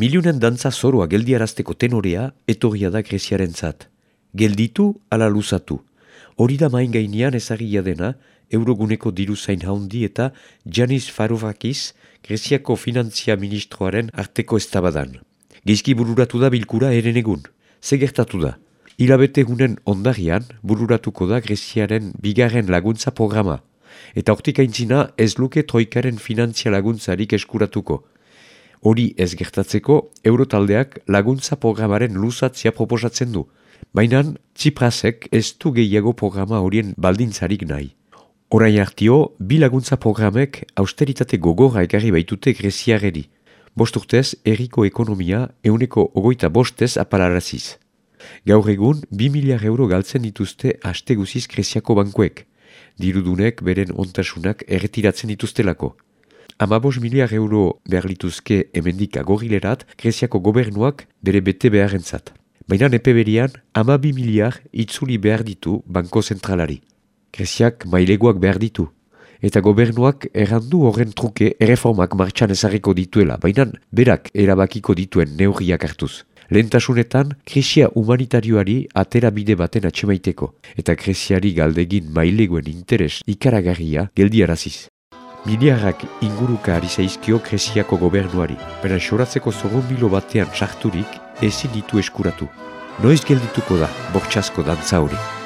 Miliunen dantza zoroa geldiarazteko tenorea etorria da Greziaren zat. Gelditu ala luzatu. Hori da main gainean ezagia dena, Euroguneko diru zain haundi eta Janis Faroufakis, Greziako finantzia ministroaren arteko estabadan. Gizki bururatu da bilkura eren egun. Zegertatu da. Ilabete gunen ondarian bururatuko da Greziaren bigarren laguntza programa. Eta hortik aintzina ez luke troikaren finantzia laguntzarik eskuratuko. Hori ez gertatzeko, Eurotaldeak laguntza programaren luzatzia proposatzen du. Baina Txiprasek ez du gehiago programa horien baldintzarik nahi. Horai hartio, bi laguntza programek austeritate gogorra ekarri baitute Greziareri. Bost urtez, erriko ekonomia euneko ogoita bostez apalaraziz. Gaur egun, bi miliar euro galtzen dituzte haste guziz Greziako bankuek. Dirudunek beren ontasunak erretiratzen dituztelako. Amabos miliar euro behar lituzke emendik agorilerat Greziako gobernuak bere bete beharentzat. Baina nepe berian, ama bi miliar itzuli behar ditu banko zentralari. Greziak maileguak behar ditu. Eta gobernuak errandu horren truke erreformak martxan ezarriko dituela, baina berak erabakiko dituen neurriak hartuz. Lentasunetan, krisia humanitarioari atera bide baten atxemaiteko, eta kresiari galdegin maileguen interes ikaragarria geldiaraziz. Miliarrak inguruka ari zaizkio kresiako gobernuari, baina soratzeko zogon bilo batean sarturik ezin ditu eskuratu. Noiz geldituko da bortxasko dantza hori.